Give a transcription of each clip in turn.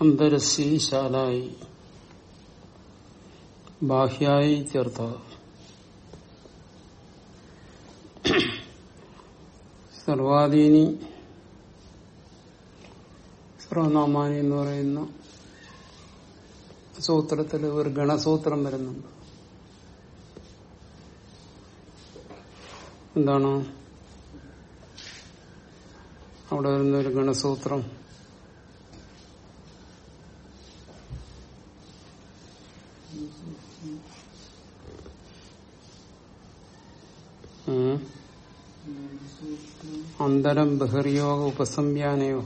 അന്തരസി ശാലായി. ബാഹ്യായി ചേർത്ത. സർവാധീനി സർവനാമാനി എന്ന് പറയുന്ന സൂത്രത്തിൽ ഒരു ഗണസൂത്രം വരുന്നുണ്ട്. എന്താണ്? അവിടെ വരുന്ന ഒരു ഗണസൂത്രം ഉം. അന്തരം ബഹിർയോഗ ഉപസംയാനയോ.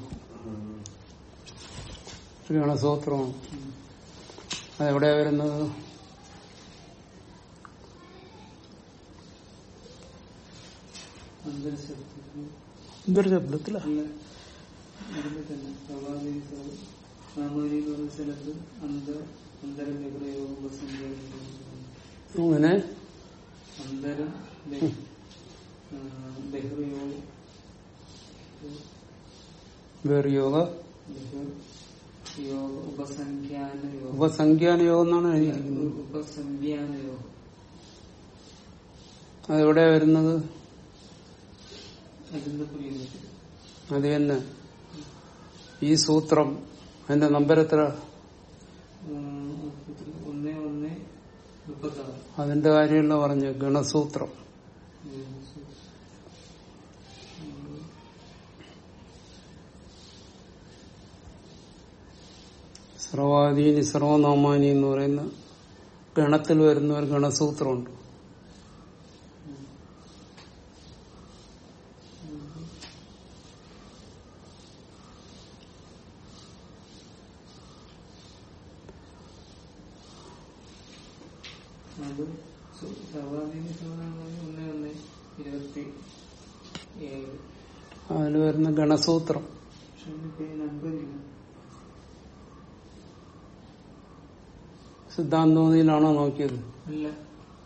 ഗണസൂത്രമാണ് അതെവിടെയാ വരുന്നത്? ശബ്ദത്തിലാ അങ്ങനെ? അന്തരം ബഹിർയോഗ ബഹിർയോഗ യോഗ ഉപസംഖ്യാന യോഗ എന്നാണ് എഴുതിയിരിക്കുന്നത് ഉപസംഖ്യാന യോഗ അതെവിടെയാ വരുന്നത് അത് തന്നെ ഈ സൂത്രം അതിന്റെ നമ്പർ എത്ര ഒന്ന് ഒന്ന് മുപ്പത്താറ് അതിന്റെ കാര്യമല്ല പറഞ്ഞു ഗണസൂത്രം സർവാധീനി സർവനാമാനി എന്ന് പറയുന്ന ഗണത്തിൽ വരുന്ന ഒരു ഗണസൂത്രമുണ്ട്. അതിൽ വരുന്ന ഗണസൂത്രം പക്ഷെ അതിനിപ്പോ ഈ നമ്പർ ഇല്ല സിദ്ധാന്തോതിയിലാണോ നോക്കിയത്?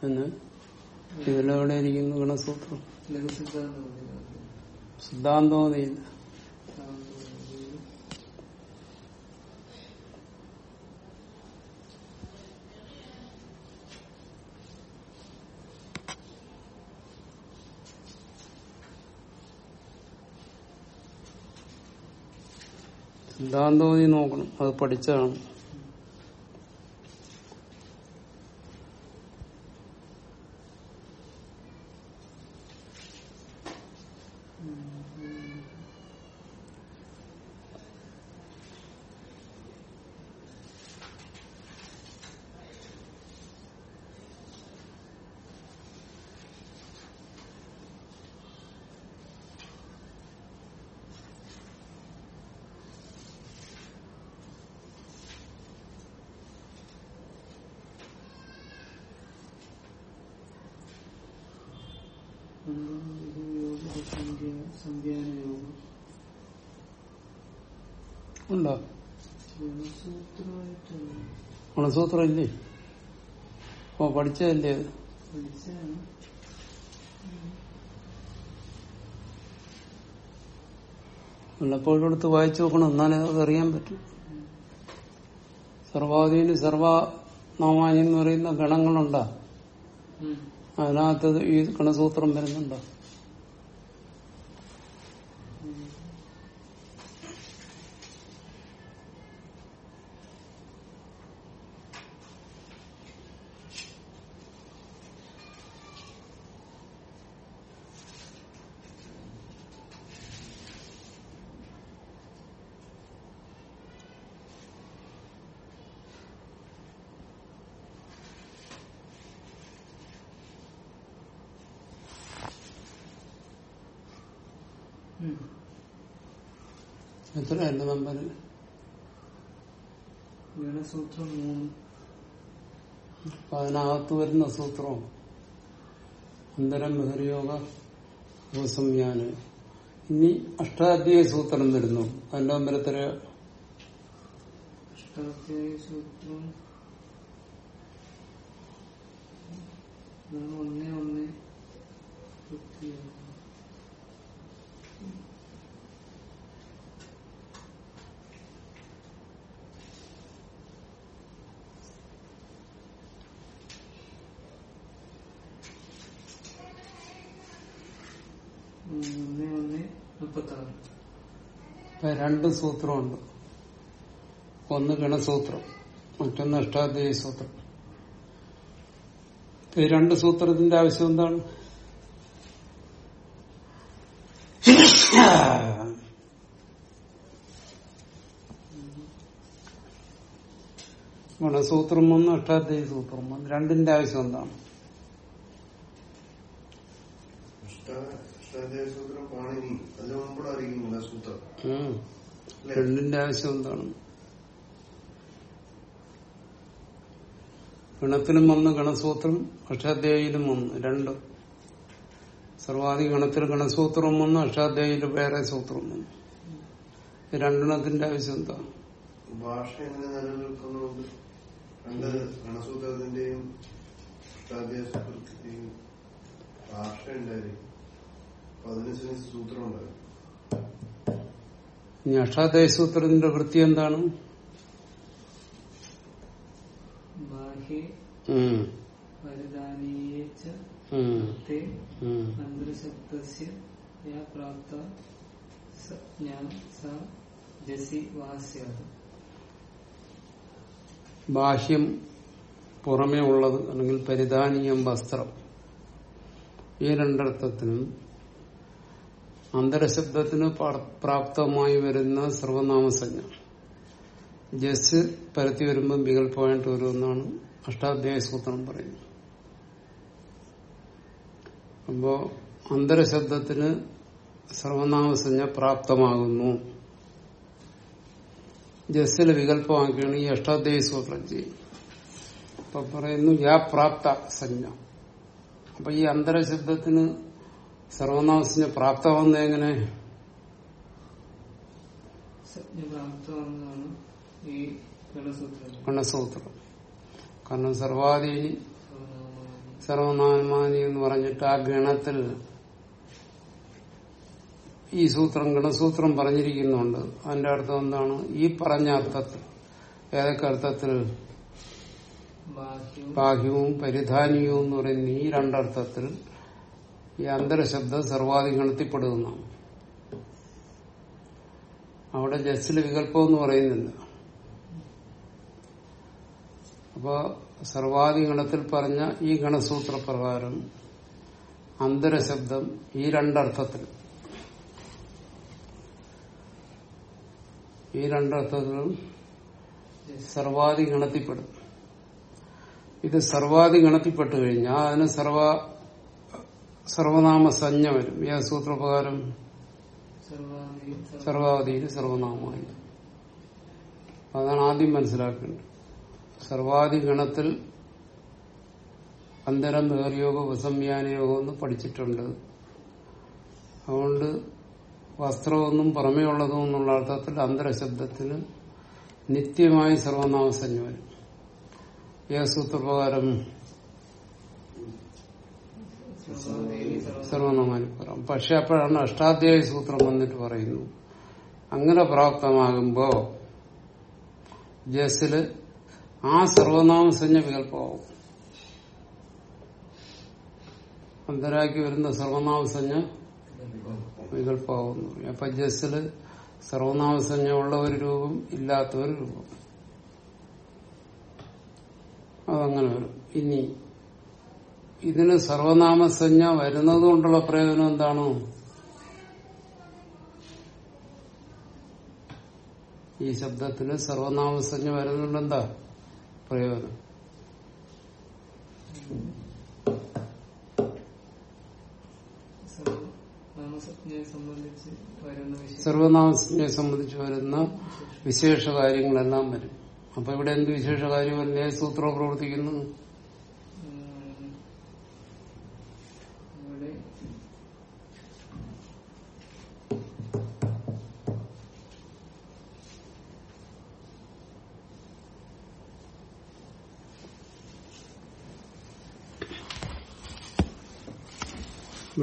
എന്ന്? ഇതിലെവിടെ ഇരിക്കുന്നു ഗണസൂത്രം. സിദ്ധാന്തോതിയിൽ സിദ്ധാന്തോതി നോക്കണം. അത് പഠിച്ചതാണ് സംഖ്യാന യോഗം ഉണ്ടോ? ഗുണസൂത്രമായിട്ടാണ് ഗുണസൂത്രം ഇല്ലേ ഓ പഠിച്ചതല്ലേ അത് എടുത്ത് വായിച്ചു നോക്കണം എന്നാലേ അത് അറിയാൻ പറ്റും. സർവാധീന സർവനാമാനി എന്ന് പറയുന്ന ഗണങ്ങളുണ്ടാ. അതിനകത്ത് ഈ ഗണസൂത്രം വരുന്നുണ്ടോ ഉം. എന്റെ നമ്പർ. ഗുണസൂത്രം മൂന്ന്. അപ്പൊ അതിനകത്ത് വരുന്ന സൂത്രം. അന്തരം ബഹിർയോഗ ഉപസംയാന് ഇനി അഷ്ടാധ്യായ സൂത്രം വരുന്നു. അതിന്റെ എത്ര അഷ്ടാധ്യായ സൂത്രം. ഒന്ന് ഒന്ന് രണ്ട് സൂത്രമുണ്ട്. ഒന്ന് ഗണസൂത്രം മറ്റൊന്ന് അഷ്ടാധ്യായ സൂത്രം ഈ രണ്ട് സൂത്രത്തിന്റെ ആവശ്യം എന്താണ്? ഗുണസൂത്രം ഒന്ന് അഷ്ടാധ്യായ സൂത്രം ഒന്ന്. രണ്ടിന്റെ ആവശ്യം എന്താണ് സൂത്രം പാണിനി അതിന് മുമ്പുള്ള രണ്ടിന്റെ ആവശ്യം എന്താണ്? ഗണത്തിലും വന്ന് ഗണസൂത്രം അക്ഷാധ്യായിലും വന്ന് രണ്ട്. സർവാധിക ഗണത്തിൽ ഗണസൂത്രം വന്ന് അഷ്ടാധ്യായിൽ വേറെ സൂത്രം വന്നു. രണ്ടെണ്ണത്തിന്റെ ആവശ്യം എന്താ ഭാഷ എങ്ങനെ ഗണസൂത്രത്തിന്റെയും സൂത്രത്തിന്റെയും ഭാഷ ഉണ്ടായിരിക്കും. ജ്ഞാ സ വൃത്തി എന്താണ്? ബാഹ്യം പുറമേ ഉള്ളത് അല്ലെങ്കിൽ പരിധാനീയം വസ്ത്രം. ഈ രണ്ടർത്ഥത്തിനും അന്തരശബ്ദത്തിന് പ്രാപ്തമായി വരുന്ന സർവനാമസഞ്ജ ജസ് പരത്തി വരുമ്പോൾ വികല്പമായിട്ട് വരുമെന്നാണ് അഷ്ടാധ്യായ സൂത്രം പറയുന്നത്. അപ്പോ അന്തരശബ്ദത്തിന് സർവനാമസഞ്ജ പ്രാപ്തമാകുന്നു. ജസ്സിൽ വികല്പമാക്കിയാണ് ഈ അഷ്ടാധ്യായ സൂത്രം ചെയ്യുന്നത്. അപ്പൊ പറയുന്നു യാ പ്രാപ്ത സഞ്ജ അപ്പൊ ഈ അന്തരശബ്ദത്തിന് സർവനാമസഞ്ജ പ്രാപ്തമാവുന്ന എങ്ങനെ? ഗണസൂത്രം. കാരണം സർവാധീനി സർവനാമാനി എന്ന് പറഞ്ഞിട്ട് ആ ഗണത്തിൽ ഈ സൂത്രം ഗണസൂത്രം പറഞ്ഞിരിക്കുന്നുണ്ട്. അതിന്റെ അർത്ഥം എന്താണ്? ഈ പറഞ്ഞ അർത്ഥത്തിൽ ഏതൊക്കെ അർത്ഥത്തിൽ? ബാഹ്യവും ബാഹ്യവും പരിധാനീയവും എന്ന് പറയുന്ന ഈ രണ്ടർത്ഥത്തിൽ ഈ അന്തരശബ്ദം സർവാധിഗണത്തിൽപ്പെടുന്നതാണ് അവിടെ ജസ്സിൽ വികല്പം എന്ന് പറയുന്നില്ല അപ്പോ സർവാധിഗണത്തിൽ പറഞ്ഞ ഈ ഗണസൂത്രപ്രകാരം അന്തരശബ്ദം ഈ രണ്ടർത്ഥത്തിൽ. ഈ രണ്ടർത്ഥത്തിലും സർവാധി ഗണത്തിൽപ്പെടും ഇത് സർവാധി ഗണത്തിൽപ്പെട്ടു കഴിഞ്ഞാൽ അതിന് സർവ സർവനാമ സഞ്ജ വരും ഈ സൂത്രപ്രകാരം സർവാവധിയിൽ സർവനാമമായി. അതാണ് ആദ്യം മനസ്സിലാക്കേണ്ടത്. സർവാധി ഗണത്തിൽ അന്തരം ബഹിർയോഗ ഉപസംയാനയോഗം എന്ന് പഠിച്ചിട്ടുണ്ട്. അതുകൊണ്ട് വസ്ത്രമൊന്നും പുറമേ ഉള്ളതും എന്നുള്ള അർത്ഥത്തിൽ അന്തരശബ്ദത്തിന് നിത്യമായി സർവനാമസഞ്ജ വരും ഏ സൂത്രപ്രകാരം? സർവാദി സർവനാമാനി പറയാം പക്ഷെ അപ്പോഴാണ് അഷ്ടാധ്യായ സൂത്രം വന്നിട്ട് പറയുന്നു. അങ്ങനെ പ്രാപ്തമാകുമ്പോ ജസിൽ ആ സർവനാമ സർവനാമസഞ്ജ വികല്പമാവും അന്തരാക്കി വരുന്ന സർവനാമസഞ്ജ വികല്പമാവുന്നു അപ്പൊ ജസിൽ സർവനാമസഞ്ജ ഉള്ള ഒരു രൂപം ഇല്ലാത്ത ഒരു രൂപം. അതങ്ങനെ വരും. ഇനി ഇതിന് സർവനാമസഞ്ജ വരുന്നത് കൊണ്ടുള്ള പ്രയോജനം എന്താണ്? ഈ ശബ്ദത്തിന് സർവനാമസഞ്ജ വരുന്നുണ്ട് എന്താ പ്രയോജനം? സർവനാമസഞ്ജയെ സംബന്ധിച്ച് വരുന്ന വിശേഷ കാര്യങ്ങളെല്ലാം വരും. അപ്പൊ ഇവിടെ എന്ത് വിശേഷ കാര്യമല്ലേ സൂത്രം പ്രവർത്തിക്കുന്നു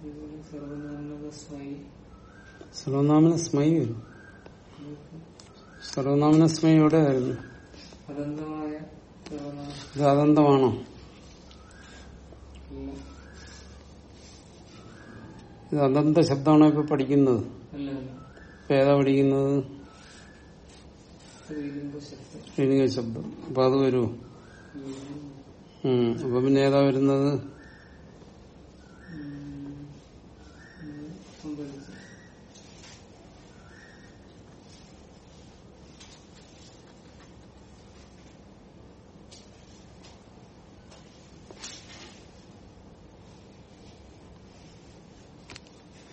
അതുപോലെ സർവനാമക സ്വൈ സർവനാമന സ്മൈ വരും. സർവനാമന സ്മൈ എവിടെ സർവനാമം. ഇത് അദന്തമാണോ അല്ല ഇത് അനന്ത ശബ്ദമാണോ ഇപ്പൊ പഠിക്കുന്നത്? ഇപ്പൊ ഏതാ പഠിക്കുന്നത്? ശബ്ദം. അപ്പൊ അത് വരുമോ ഉം. അപ്പൊ പിന്നെ ഏതാ വരുന്നത് ഉം, ഉം, സംഭവിച്ചു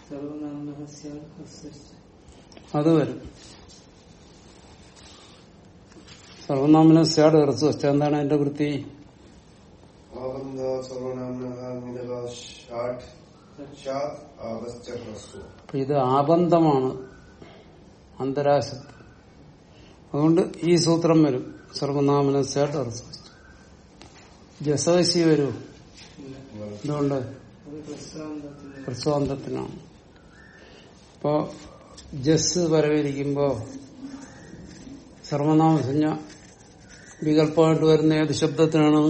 സർവനാമ അത് വരും. സർവനാമന സ്യാട് ഇറച്ചു വെച്ച എന്താണ് അതിന്റെ വൃത്തി? ഹ്രസ്വ ഇത് ആബന്ധമാണ് അന്തരാശത്ത്. അതുകൊണ്ട് ഈ സൂത്രം വരും. സർവനാമന സ്യാട് ഇറച്ചു ജസവശി വരൂ. എന്തുകൊണ്ട്? പ്രസ്വാന്തത്തിനാണ് അപ്പോ ജസ് വരവിരിക്കുമ്പോ സർവനാമസഞ്ജ വികല്പമായിട്ട് വരുന്ന ഏത് ശബ്ദത്തിനാണ്?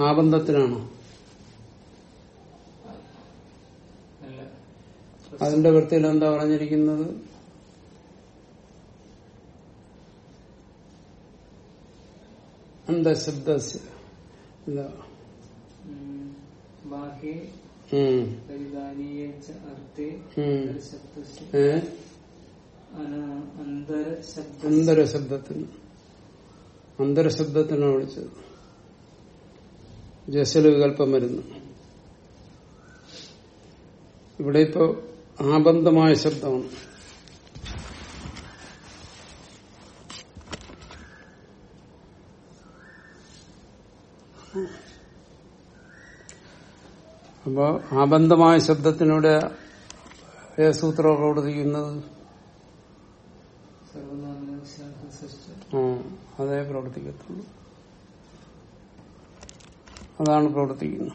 ആബന്ധത്തിനാണോ? അതിന്റെ വൃത്തിയിൽ എന്താ പറഞ്ഞിരിക്കുന്നത്? എന്താ ശബ്ദ അന്തരശബ്ദത്തിന്. അന്തരശബ്ദത്തിനാണ് വിളിച്ചത്. ജസൽ വികല്പം വരുന്നു ഇവിടെ ഇപ്പോ ആബന്ധമായ ശബ്ദമാണ്. അപ്പോ ആബന്ധമായ ശബ്ദത്തിനൂടെ ഏ സൂത്രമൊക്കെ പ്രവർത്തിക്കുന്നത് അതേ പ്രവർത്തിക്കത്തുള്ളൂ. അതാണ് പ്രവർത്തിക്കുന്നത്.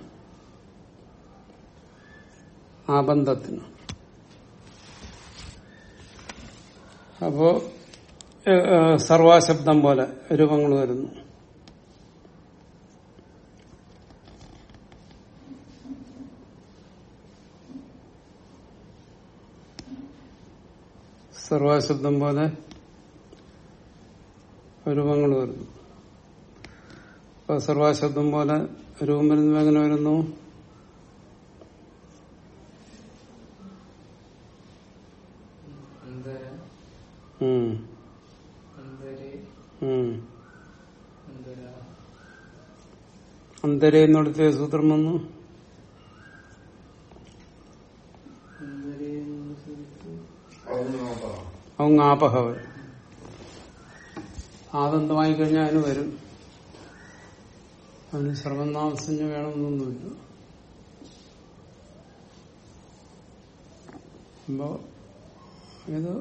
ആബന്ധത്തിന്. അപ്പോ സർവാശബ്ദം പോലെ രൂപങ്ങൾ വരുന്നു. സർവാശബ്ദം പോലെ രൂപങ്ങൾ വരുന്നു. അപ്പൊ സർവാശബ്ദം പോലെ രൂപം വരുന്നു എങ്ങനെ വരുന്നു? അന്തര. എന്നിടത്തെ സൂത്രം വന്നു. ഔനാപ വരും ആദന്തമായി കഴിഞ്ഞാൽ അതിന് വരും. അതിന് സർവനാമസഞ്ജ വേണമെന്നൊന്നുമില്ല. അപ്പോ ഇത്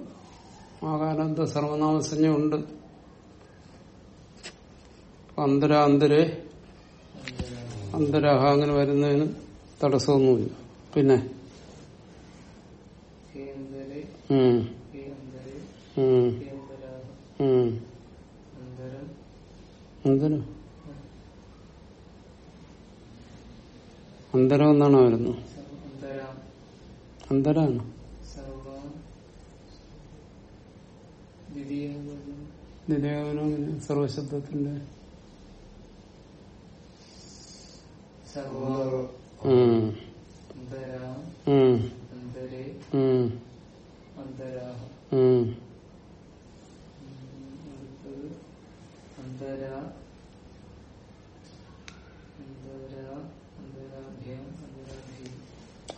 ആകാനന്ത സർവനാമസഞ്ജ ഉണ്ട്. അന്തര അന്തരേ അന്തര അന്തരാഹ അങ്ങനെ വരുന്നതിന് തടസ്സമൊന്നുമില്ല. പിന്നെ ഹേ അന്തരേ ഉം, ഹേ അന്തരേ ഉം, ഹേ അന്തരാ ഉം. അന്തരം എന്തിനു? അന്തരം എന്നാണ് വരുന്നത്? അന്തരാണ്. നിലയോനം സർവശബ്ദത്തിന്റെ സർവ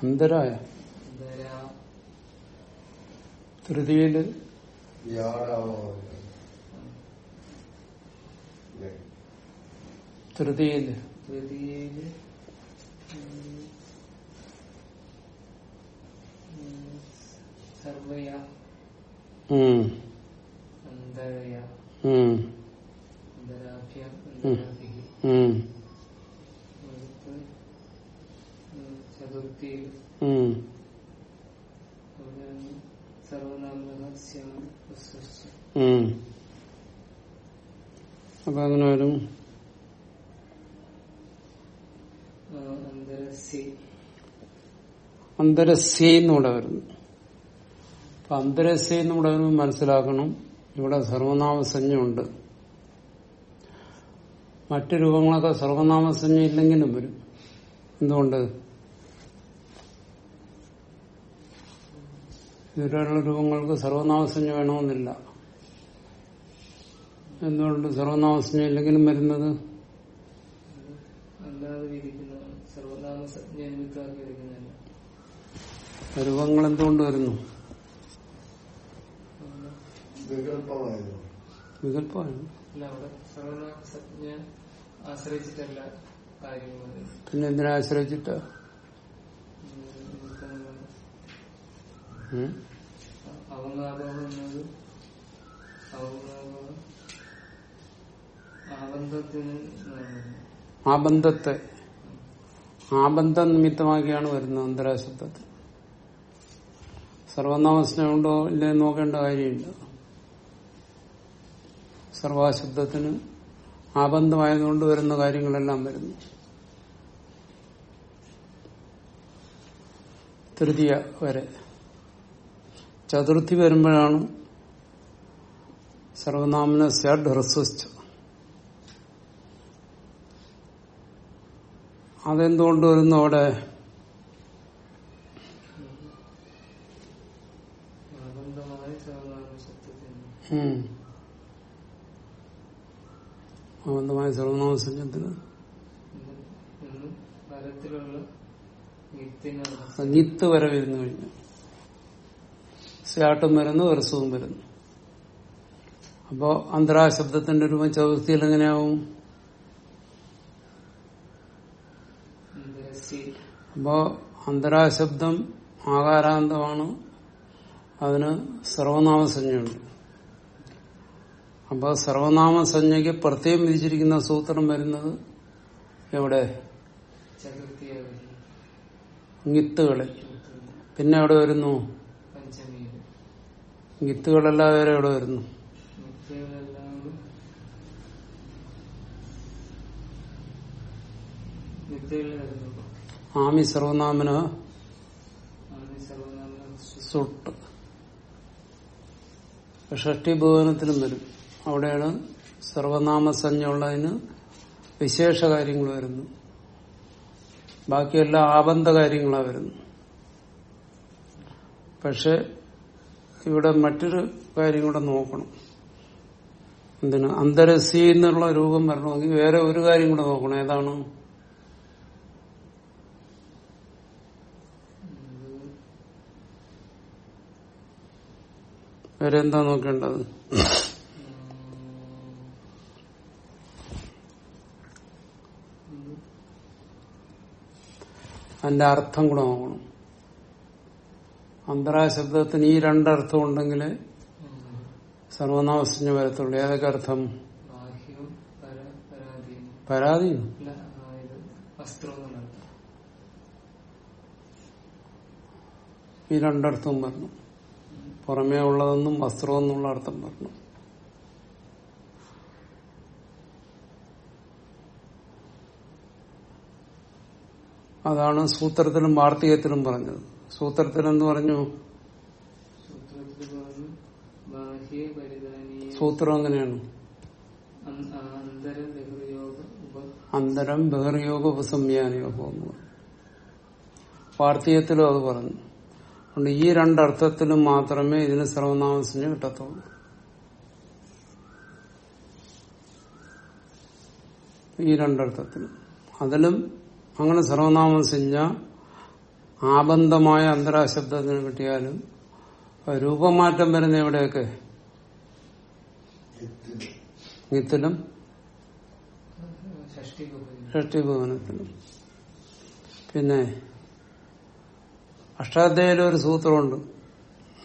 അന്തരായ? തൃതിയിൽ തൃതിയിൽ തൃതിയിൽ സർവയ അന്തരയ അന്തരാഭ്യം അന്തരാഭിഹി ചതുർത്ഥിയിൽ. അപ്പൊ അങ്ങനെ വരും അന്തരസ്യ എന്നൂടെ വരുന്നു അപ്പൊ അന്തരസ്യ നമ്മുടെ മനസ്സിലാക്കണം. ഇവിടെ സർവനാമസഞ്ജയുണ്ട്. മറ്റു രൂപങ്ങളൊക്കെ സർവനാമസഞ്ജ ഇല്ലെങ്കിലും വരും. എന്തുകൊണ്ട്? ഇതുവരെയുള്ള രൂപങ്ങൾക്ക് സർവനാമസഞ്ജ വേണമെന്നില്ല. എന്തുകൊണ്ട് സർവനാമസഞ്ജ ഇല്ലെങ്കിലും വരുന്നത്? രൂപങ്ങൾ എന്തുകൊണ്ട് വരുന്നു? വികല്പമായിരുന്നു വികല്പമാണ് ആശ്രയിച്ചിട്ടല്ല. പിന്നെ എന്തിനാ ആശ്രയിച്ചിട്ട്? ആബന്ധത്തെ. ആബന്ധ നിമിത്തമാക്കിയാണ് വരുന്നത് അന്തരാശബ്ദത്തിൽ സർവനാമസ്നുണ്ടോ ഇല്ലേ നോക്കേണ്ട കാര്യമില്ല. സർവാശബ്ദത്തിന് ആബന്ധമായതുകൊണ്ട് വരുന്ന കാര്യങ്ങളെല്ലാം വരുന്നു. തൃതീയ വരെ. ചതുർത്ഥി വരുമ്പോഴാണ് സർവനാമന സ്യാഡ് ഹ്രസ്വസ്ഥ അതെന്തുകൊണ്ട് വരുന്നു അവിടെ? ഉം. ആബന്ധമായ സർവനാമസഞ്ജത്തിന് നിത്ത് വരെ വരുന്നു കഴിഞ്ഞു. സ്യാട്ടും വരുന്നു ഹ്രസ്വവും വരുന്നു. അപ്പോ അന്തരാശബ്ദത്തിന്റെ രൂപം ചതുർത്ഥിയിൽ എങ്ങനെയാവും? അപ്പോ അന്തരാശബ്ദം ആകാരാന്തമാണ്. അതിന് സർവനാമസഞ്ജയുണ്ട് അപ്പോ സർവനാമസഞ്ജയ്ക്ക് പ്രത്യേകം വിധിച്ചിരിക്കുന്ന സൂത്രം വരുന്നത് എവിടെ? ഗിത്തുകളിൽ. പിന്നെ എവിടെ വരുന്നു? പഞ്ചമിയിൽ ഗിത്തുകളല്ലാതെ വേറെ എവിടെ വരുന്നു? ആമി സർവനാമന സർവനാമ സുട്ട്. ഷഷ്ടി ഭവനത്തിലും വരും. അവിടെയാണ് സർവനാമസഞ്ജ ഉള്ളതിന് വിശേഷ കാര്യങ്ങൾ വരുന്നു. ബാക്കിയെല്ലാം ആബന്ധ കാര്യങ്ങളാണ് വരുന്നു പക്ഷെ ഇവിടെ മറ്റൊരു കാര്യം കൂടെ നോക്കണം. എന്തിനാ? അന്തരസി എന്നുള്ള രൂപം വരണമെങ്കിൽ വേറെ ഒരു കാര്യം കൂടെ നോക്കണം. ഏതാണ്? വേറെ എന്താ നോക്കേണ്ടത്? അതിന്റെ അർത്ഥം ഗുണമാകണം അന്തരായ ശബ്ദത്തിന് ഈ രണ്ടർത്ഥം ഉണ്ടെങ്കിൽ സർവനാമസഞ്ജ വരത്തുള്ളൂ. ഏതൊക്കെ അർത്ഥം? പരാതി ഈ രണ്ടർത്ഥവും പറഞ്ഞു. പുറമേ ഉള്ളതെന്നും വസ്ത്രം എന്നുള്ള അർത്ഥം പറഞ്ഞു. അതാണ് സൂത്രത്തിലും വാർത്തികത്തിലും പറഞ്ഞത്. സൂത്രത്തിൽ എന്ന് പറഞ്ഞു? സൂത്രം എങ്ങനെയാണ്? അന്തര ബഹിർയോഗ ഉപസംയാനയോഗം എന്ന് പറഞ്ഞു. വാർത്തീയത്തിലും അത് പറഞ്ഞു. അതുകൊണ്ട് ഈ രണ്ടർത്ഥത്തിലും മാത്രമേ ഇതിന് സർവനാമസിന് കിട്ടത്തുള്ളൂ. ഈ രണ്ടർത്ഥത്തിലും. അതിലും അങ്ങനെ സർവനാമസിഞ്ഞ ആബന്ധമായ അന്തരാശബ്ദത്തിന് കിട്ടിയാലും രൂപമാറ്റം വരുന്ന എവിടെയൊക്കെ? നിത്തിലും ഷഷ്ടിഭവനത്തിലും. പിന്നെ അഷ്ടാധ്യായിലെ ഒരു സൂത്രമുണ്ട്.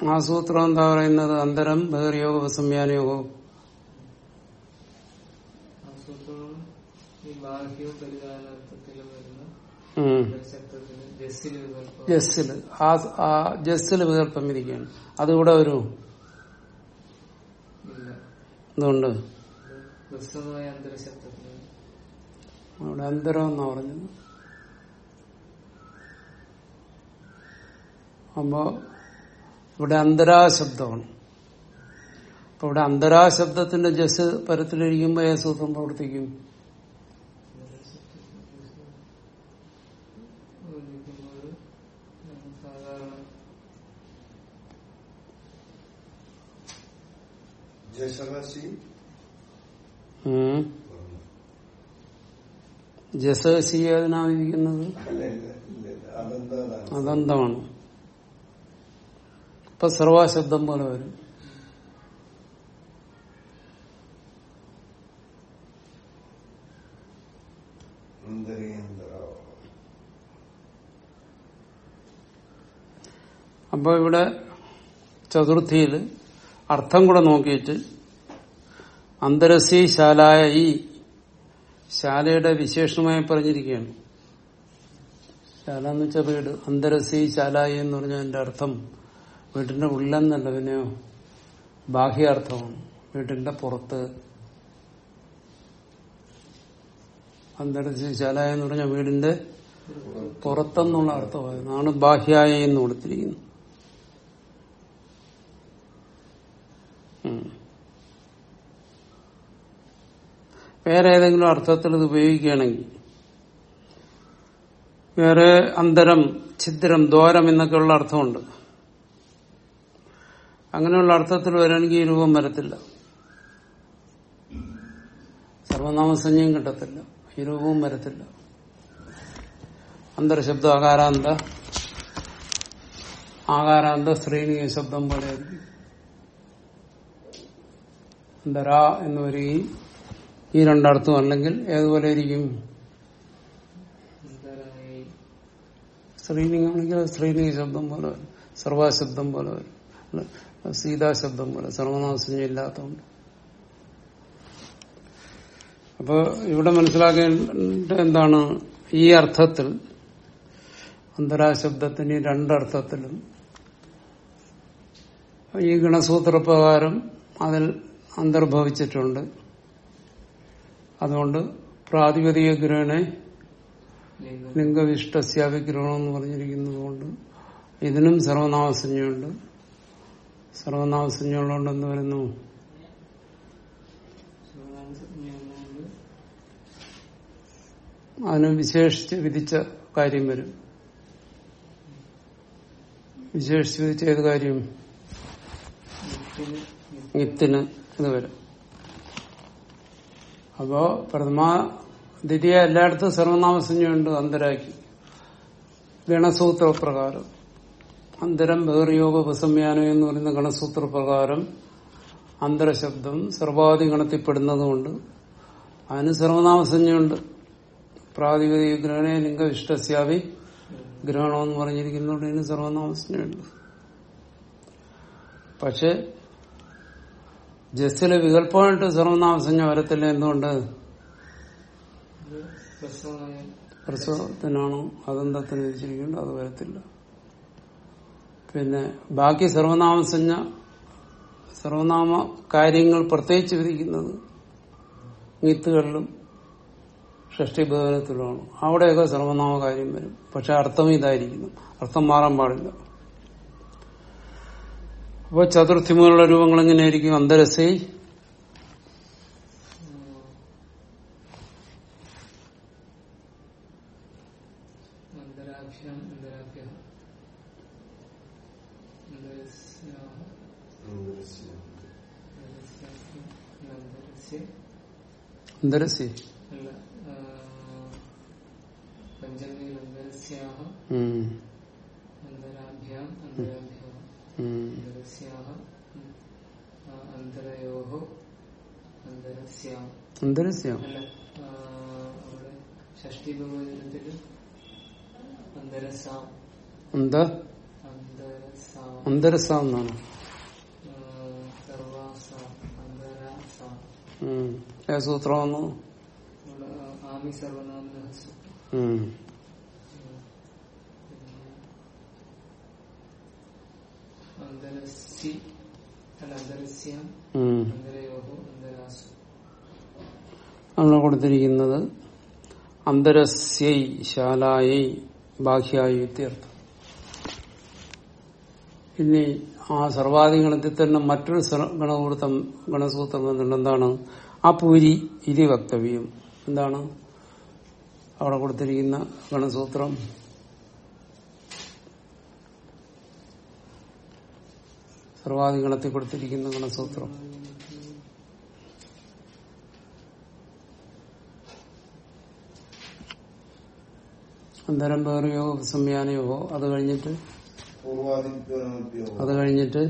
ആ സൂത്രം എന്താ പറയുന്നത്? അന്തരം ബഹിർയോഗ ഉപസംയാനയോഗവും സൂത്രം ബാഹ്യവും ജസ്സിൽ ജസ്സിൽ ആ ജസ്സിൽ വികല്പം ഇരിക്കുകയാണ്. അതിവിടെ ഒരു എന്തുകൊണ്ട്? അവിടെ അന്തരം എന്നാ പറഞ്ഞത്? അപ്പോ ഇവിടെ അന്തരാശബ്ദമാണ്. അപ്പൊ ഇവിടെ അന്തരാശബ്ദത്തിന്റെ ജസ് പരത്തിലിരിക്കുമ്പോ ഏ സൂത്രം പ്രവർത്തിക്കും വിളിക്കുമ്പോൾ സാധാരണ ജശറാശി ഉം. ജസ് സി അദന്തമാണ് ഇപ്പൊ സർവാശബ്ദം പോലെ വരും അപ്പൊ ഇവിടെ ചതുർത്ഥിയിൽ അർത്ഥം കൂടെ നോക്കിയിട്ട് അന്തരസി ശാലായ ഈ ശാലയുടെ വിശേഷമായി പറഞ്ഞിരിക്കുകയാണ്. ശാല എന്ന് വെച്ചാൽ വീട്. അന്തരസി ശാലായി എന്ന് പറഞ്ഞാൽ എന്റെ അർത്ഥം വീട്ടിന്റെ ഉള്ളെന്നല്ല പിന്നെയോ ബാഹ്യാർത്ഥമാണ്. വീട്ടിന്റെ പുറത്ത്. അന്തരസി ശാലായ എന്ന് പറഞ്ഞാൽ വീടിന്റെ പുറത്തെന്നുള്ള അർത്ഥമായിരുന്നു ആണ് ബാഹ്യായ എന്ന് കൊടുത്തിരിക്കുന്നത്. വേറെ ഏതെങ്കിലും അർത്ഥത്തിൽ ഇത് ഉപയോഗിക്കുകയാണെങ്കിൽ വേറെ അന്തരം ഛിദ്രം ദ്വാരം എന്നൊക്കെയുള്ള അർത്ഥമുണ്ട്. അങ്ങനെയുള്ള അർത്ഥത്തിൽ വരാണെങ്കിൽ ഈ രൂപം വരത്തില്ല. സർവനാമസഞ്ജയും കിട്ടത്തില്ല. ഈ രൂപവും വരത്തില്ല. അന്തരശബ്ദ ആകാരാന്ത. ആകാരാന്ത സ്ത്രീലിംഗ ശബ്ദം പോലെ അന്തര എന്ന് വരികയും ഈ രണ്ടർത്ഥം അല്ലെങ്കിൽ ഏതുപോലെ ഇരിക്കും? അത് സ്ത്രീലിംഗ ശബ്ദം പോലെ വരും. സർവാശബ്ദം പോലെ വരും. സീതാശബ്ദം പോലെ സർവനാശം ഇല്ലാത്തതുകൊണ്ട്. അപ്പൊ ഇവിടെ മനസ്സിലാക്കേണ്ട എന്താണ്? ഈ അർത്ഥത്തിൽ അന്തരാശബ്ദത്തിന് രണ്ടർത്ഥത്തിലും ഈ ഗണസൂത്രപ്രകാരം അതിൽ അന്തർഭവിച്ചിട്ടുണ്ട്. അതുകൊണ്ട് പ്രാതിപതിക ഗ്രഹണെ ലിംഗം ലിംഗവിഷ്ടസ്യാവിഗ്രഹണം എന്ന് പറഞ്ഞിരിക്കുന്നത് കൊണ്ട് ഇതിനും സർവനാമസഞ്ജയുണ്ട്. സർവനാമസഞ്ജയുള്ളതുകൊണ്ട് എന്ത് വരുന്നു അതിന് വിശേഷിച്ച് വിധിച്ച കാര്യം വരും. വിശേഷിച്ച് വിധിച്ച ഏത് കാര്യം? നിത്തിന് ഇത് വരും. അപ്പോ പ്രഥമാ ദ്വിതീയ എല്ലായിടത്തും സർവനാമസഞ്ജയുണ്ട് അന്തരാക്കി. ഗണസൂത്രപ്രകാരം. അന്തരം ബഹിർയോഗ ഉപസംയാനം എന്ന് പറയുന്ന ഗണസൂത്രപ്രകാരം അന്തരശബ്ദം സർവാധി ഗണത്തിൽപ്പെടുന്നതുകൊണ്ട് അതിന് സർവനാമസഞ്ജയുണ്ട് പ്രാതിപതിക ഗ്രഹണേ ലിംഗ ഇഷ്ടസ്യാവി ഗ്രഹണം എന്ന് പറഞ്ഞിരിക്കുന്നതുകൊണ്ട് ഇതിന് സർവനാമസഞ്ജയുണ്ട് പക്ഷെ ജസ്സിലെ വികല്പമായിട്ട് സർവനാമസഞ്ജ വരത്തില്ല എന്തുകൊണ്ട്? പ്രസവത്തിനാണോ അതന്തത്തിന് വിധിച്ചിരിക്കുന്നത് അത് വരത്തില്ല. പിന്നെ ബാക്കി സർവനാമസഞ്ജ സർവനാമ കാര്യങ്ങൾ പ്രത്യേകിച്ച് വിധിക്കുന്നത് മിത്തുകളിലും ഷഷ്ടിബോധനത്തിലുമാണ് അവിടെയൊക്കെ സർവനാമ കാര്യം വരും. പക്ഷെ അർത്ഥം ഇതായിരിക്കുന്നു. അർത്ഥം മാറാൻ പാടില്ല. അപ്പോൾ ചതുർത്ഥിമുള്ള രൂപങ്ങൾ എങ്ങനെയായിരിക്കും? അന്തരസേ? അന്തരാഭ്യ അന്തരസ്യാഹ അന്തരസേ. അന്തരാഭ്യാം അന്തരാഭ്യാം. അന്തരസ്യാം. ഷഷ്ടി ബഹുവചനത്തിൽ അന്തരസാം എന്താ? അന്തരസാം എന്നാണ്. സൂത്രം വന്നു? ആമി സർവനാമ നമ്മൾ കൊടുത്തിരിക്കുന്നത് അന്തരസ്യൈ ശാലായി ബാഹ്യായി ഇത്യർത്ഥം ഇനി ആ സർവാധിഗണത്തിൽ തന്നെ മറ്റൊരു ഗണസൂത്രം വന്നിട്ടുണ്ട്. എന്താണ്? ആ പൂരി ഇരി വക്തവ്യം. എന്താണ്? അവിടെ കൊടുത്തിരിക്കുന്ന ഗണസൂത്രം. സർവാധിഗണത്തിൽ കൊടുത്തിരിക്കുന്ന ഗണസൂത്രം അന്തരം വേറിയോ സംയാനയോ അത് കഴിഞ്ഞിട്ട് അത് കഴിഞ്ഞിട്ട്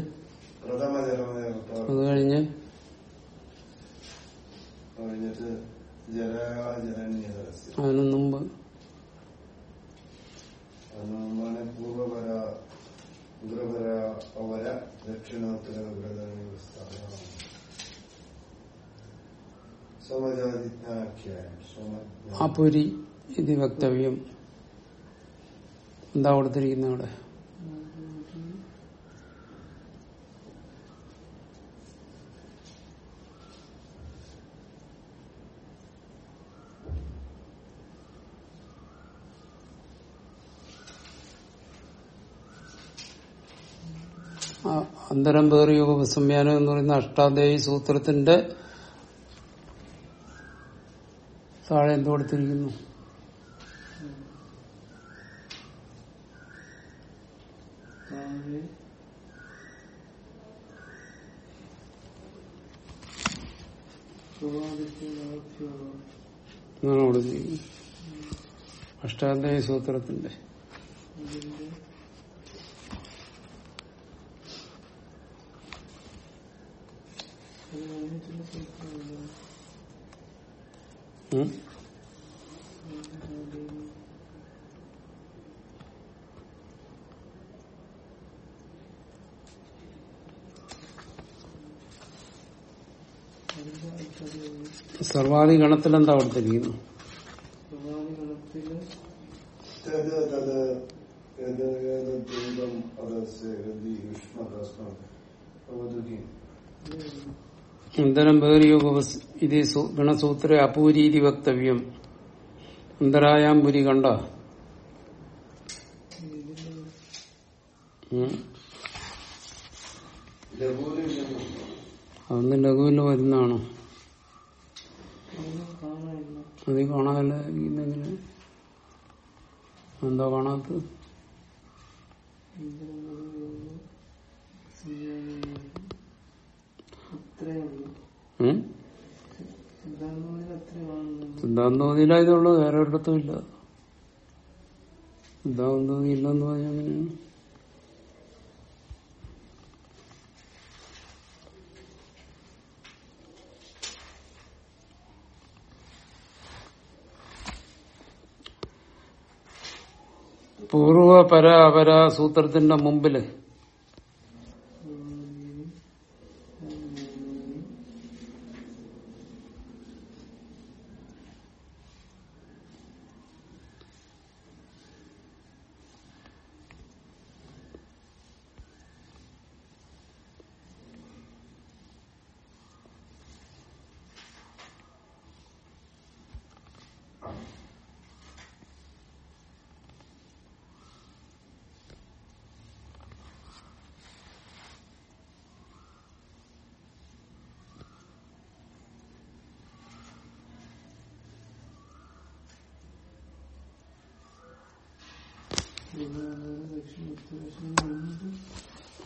പുരി ഇത് വക്തവ്യം. എന്താ കൊടുത്തിരിക്കുന്ന അവിടെ? അന്തരം വേറിയോഗ ഉപസംയാനം എന്ന് പറയുന്ന അഷ്ടാദേവി സൂത്രത്തിന്റെ താഴെ എന്ത് കൊടുത്തിരിക്കുന്നത് അഷ്ടാദേവി സൂത്രത്തിന്റെ അതിന്റെ അത് കഴിഞ്ഞിട്ടുള്ള സൂത്രമല്ല ഉം? അതിന്റെ അടുത്തത് സർവാധി ഗണത്തിൽ എന്താ കൊടുത്തിരിക്കുന്നു പ്രഭാതി ഗണത്തിൽ തത് തത് യത് യത് ദൈവം അതസ്യ ഗണത്തിൽ എന്താ കൊടുത്തിരിക്കുന്നു? വേറിയോഗ ഉപസ് ഇത് ഗണസൂത്ര അപൂരീതി വക്തവ്യം. അന്തരായാം പുരി കണ്ട? ഉം. അതൊന്ന് ലഘുവിൽ വരുന്നതാണോ? അത് ഇരിക്കുന്നെങ്കിൽ എന്താ കാണാത്തത്? സിദ്ധാന്തോതിയില ഇതുള്ളൂ വേറെ ഒരിടത്തും ഇല്ല. സിദ്ധാന്തോതി ഇല്ലെന്ന് പറഞ്ഞാൽ അങ്ങനെയാണ് പൂർവ പര അപര സൂത്രത്തിന്റെ മുമ്പിൽ.